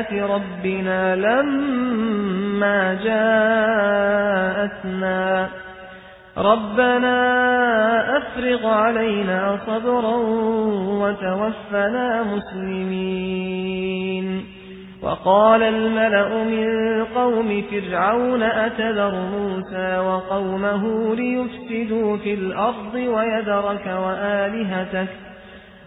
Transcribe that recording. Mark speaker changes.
Speaker 1: بآيات ربنا لما جاءتنا ربنا أفرغ علينا صبرا وتوفنا مسلمين وقال الملأ من قوم فرعون أتذر موسى وقومه ليفسدوا في الأرض ويذرك وآلهتك